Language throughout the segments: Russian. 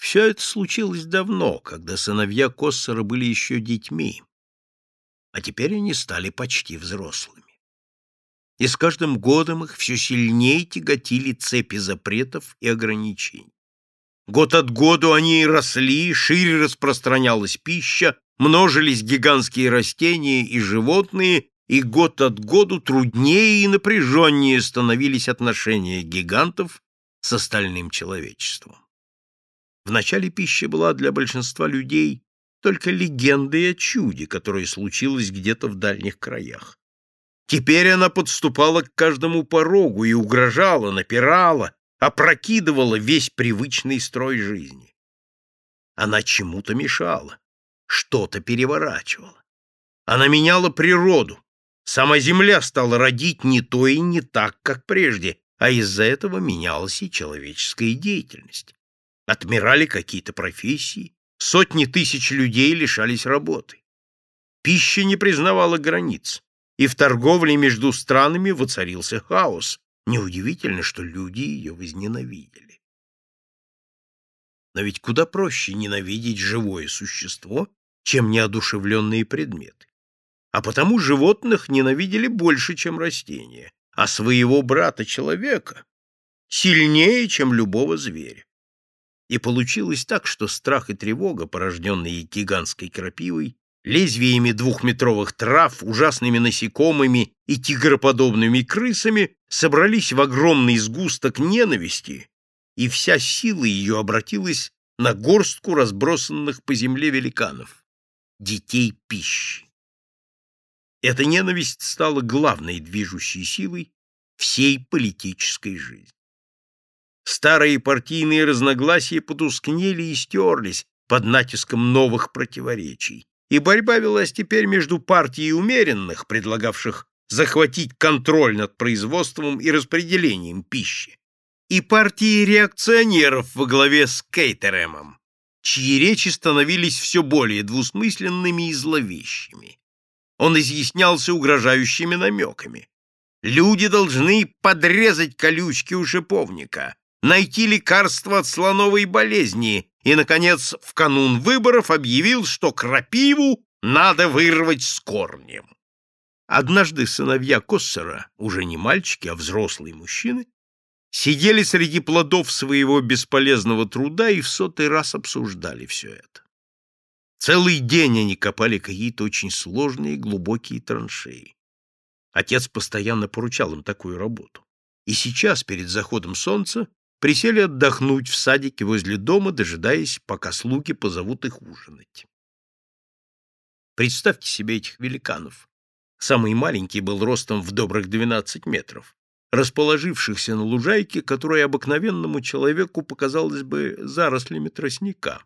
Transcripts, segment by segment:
Все это случилось давно, когда сыновья Коссора были еще детьми, а теперь они стали почти взрослыми. И с каждым годом их все сильнее тяготили цепи запретов и ограничений. Год от году они росли, шире распространялась пища, множились гигантские растения и животные, и год от году труднее и напряженнее становились отношения гигантов с остальным человечеством. Вначале пища была для большинства людей только легендой о чуде, которое случилось где-то в дальних краях. Теперь она подступала к каждому порогу и угрожала, напирала, опрокидывала весь привычный строй жизни. Она чему-то мешала, что-то переворачивала. Она меняла природу. Сама земля стала родить не то и не так, как прежде, а из-за этого менялась и человеческая деятельность. Отмирали какие-то профессии, сотни тысяч людей лишались работы. Пища не признавала границ, и в торговле между странами воцарился хаос, Неудивительно, что люди ее возненавидели. Но ведь куда проще ненавидеть живое существо, чем неодушевленные предметы. А потому животных ненавидели больше, чем растения, а своего брата-человека сильнее, чем любого зверя. И получилось так, что страх и тревога, порожденные гигантской крапивой, лезвиями двухметровых трав, ужасными насекомыми и тигроподобными крысами собрались в огромный сгусток ненависти, и вся сила ее обратилась на горстку разбросанных по земле великанов, детей пищи. Эта ненависть стала главной движущей силой всей политической жизни. Старые партийные разногласия потускнели и стерлись под натиском новых противоречий и борьба велась теперь между партией умеренных, предлагавших захватить контроль над производством и распределением пищи, и партией реакционеров во главе с Кейтеремом, чьи речи становились все более двусмысленными и зловещими. Он изъяснялся угрожающими намеками. Люди должны подрезать колючки у шиповника, найти лекарство от слоновой болезни и, наконец, в канун выборов объявил, что крапиву надо вырвать с корнем. Однажды сыновья Коссера, уже не мальчики, а взрослые мужчины, сидели среди плодов своего бесполезного труда и в сотый раз обсуждали все это. Целый день они копали какие-то очень сложные глубокие траншеи. Отец постоянно поручал им такую работу. И сейчас, перед заходом солнца, присели отдохнуть в садике возле дома, дожидаясь, пока слуги позовут их ужинать. Представьте себе этих великанов. Самый маленький был ростом в добрых 12 метров, расположившихся на лужайке, которая обыкновенному человеку показалась бы зарослями тростника.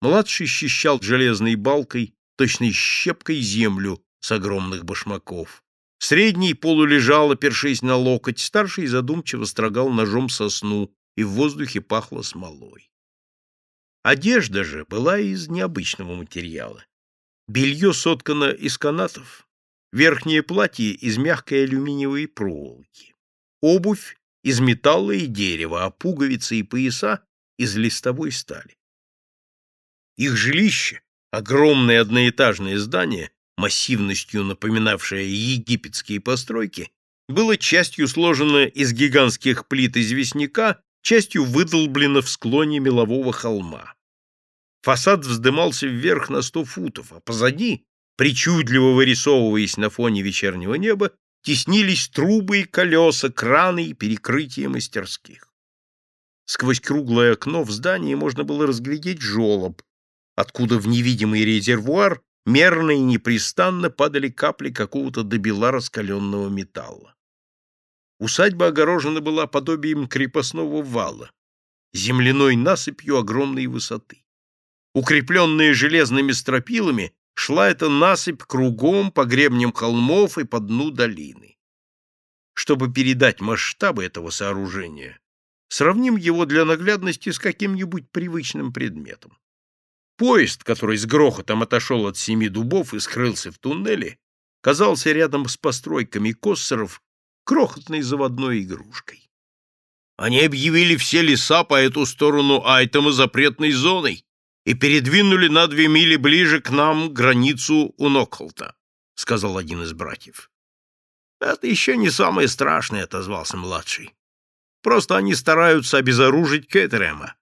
Младший счищал железной балкой, точной щепкой землю с огромных башмаков. Средний полулежал, опершись на локоть, старший задумчиво строгал ножом сосну, и в воздухе пахло смолой. Одежда же была из необычного материала. Белье соткано из канатов, верхнее платье из мягкой алюминиевой проволоки, обувь из металла и дерева, а пуговицы и пояса из листовой стали. Их жилище, огромное одноэтажное здание, массивностью напоминавшее египетские постройки, было частью сложено из гигантских плит известняка, частью выдолблено в склоне мелового холма. Фасад вздымался вверх на сто футов, а позади, причудливо вырисовываясь на фоне вечернего неба, теснились трубы и колеса, краны и перекрытия мастерских. Сквозь круглое окно в здании можно было разглядеть желоб, откуда в невидимый резервуар мерно и непрестанно падали капли какого-то добела раскаленного металла. Усадьба огорожена была подобием крепостного вала, земляной насыпью огромной высоты. Укрепленная железными стропилами, шла эта насыпь кругом по гребням холмов и по дну долины. Чтобы передать масштабы этого сооружения, сравним его для наглядности с каким-нибудь привычным предметом. Поезд, который с грохотом отошел от семи дубов и скрылся в туннеле, казался рядом с постройками Коссоров крохотной заводной игрушкой. Они объявили все леса по эту сторону Айтома запретной зоной и передвинули на две мили ближе к нам границу у Нокхолта, — сказал один из братьев. — Это еще не самое страшное, — отозвался младший. — Просто они стараются обезоружить Кэтерема.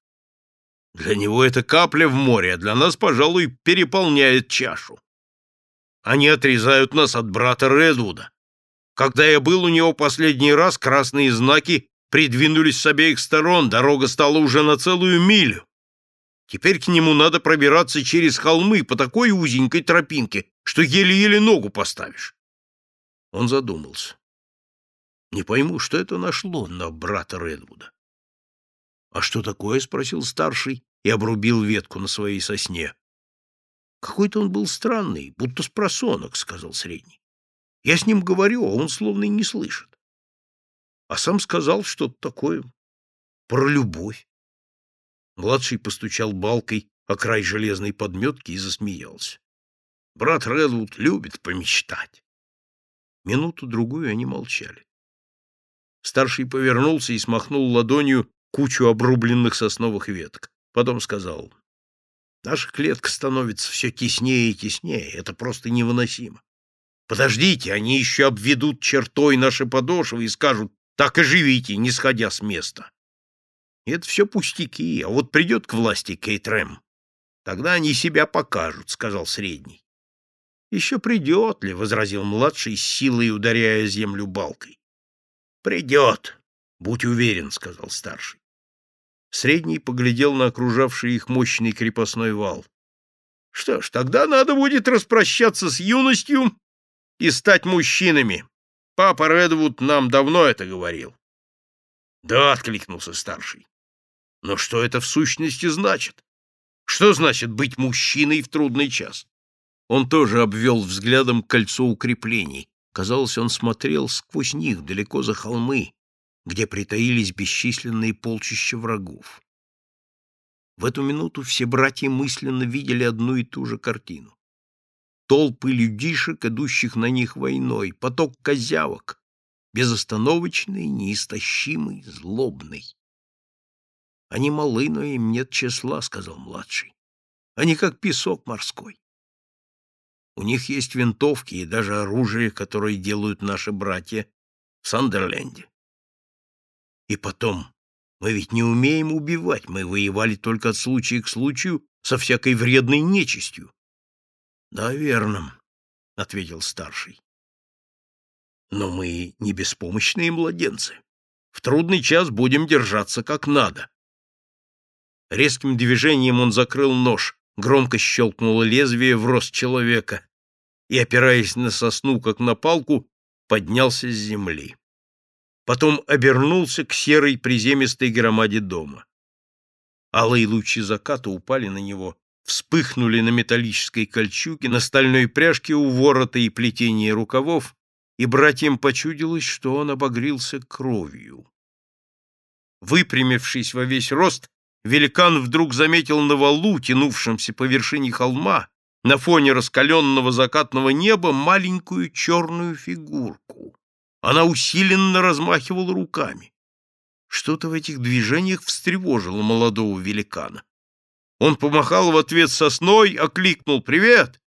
Для него это капля в море, а для нас, пожалуй, переполняет чашу. Они отрезают нас от брата Редвуда. Когда я был у него последний раз, красные знаки придвинулись с обеих сторон, дорога стала уже на целую милю. Теперь к нему надо пробираться через холмы по такой узенькой тропинке, что еле-еле ногу поставишь. Он задумался. Не пойму, что это нашло на брата Редвуда. — А что такое? — спросил старший и обрубил ветку на своей сосне. — Какой-то он был странный, будто с просонок, — сказал средний. Я с ним говорю, а он словно и не слышит. А сам сказал что-то такое про любовь. Младший постучал балкой о край железной подметки и засмеялся. Брат Редвуд любит помечтать. Минуту-другую они молчали. Старший повернулся и смахнул ладонью кучу обрубленных сосновых веток. Потом сказал, «Наша клетка становится все теснее и теснее. Это просто невыносимо. Подождите, они еще обведут чертой наши подошвы и скажут, так и живите, не сходя с места. Это все пустяки, а вот придет к власти Кейт Рэм. Тогда они себя покажут, — сказал средний. — Еще придет ли, — возразил младший, с силой ударяя землю балкой. — Придет, будь уверен, — сказал старший. Средний поглядел на окружавший их мощный крепостной вал. — Что ж, тогда надо будет распрощаться с юностью и стать мужчинами. Папа Редвуд нам давно это говорил. — Да, — откликнулся старший. Но что это в сущности значит? Что значит быть мужчиной в трудный час? Он тоже обвел взглядом кольцо укреплений. Казалось, он смотрел сквозь них, далеко за холмы, где притаились бесчисленные полчища врагов. В эту минуту все братья мысленно видели одну и ту же картину. Толпы людишек, идущих на них войной, поток козявок, безостановочный, неистощимый, злобный. Они малы, но им нет числа, — сказал младший. Они как песок морской. У них есть винтовки и даже оружие, которое делают наши братья в Сандерленде. И потом, мы ведь не умеем убивать, мы воевали только от случая к случаю со всякой вредной нечистью. — Да, верно, — ответил старший. — Но мы не беспомощные младенцы. В трудный час будем держаться как надо. Резким движением он закрыл нож, громко щелкнуло лезвие в рост человека и, опираясь на сосну, как на палку, поднялся с земли. Потом обернулся к серой приземистой громаде дома. Алые лучи заката упали на него, вспыхнули на металлической кольчуге, на стальной пряжке у ворота и плетении рукавов, и братьям почудилось, что он обогрелся кровью. Выпрямившись во весь рост, великан вдруг заметил на валу, тянувшемся по вершине холма, на фоне раскаленного закатного неба маленькую черную фигурку. Она усиленно размахивала руками. Что-то в этих движениях встревожило молодого великана. Он помахал в ответ сосной, окликнул «Привет!»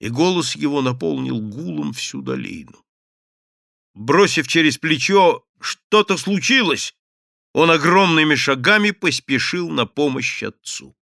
и голос его наполнил гулом всю долину. Бросив через плечо «Что-то случилось!» он огромными шагами поспешил на помощь отцу.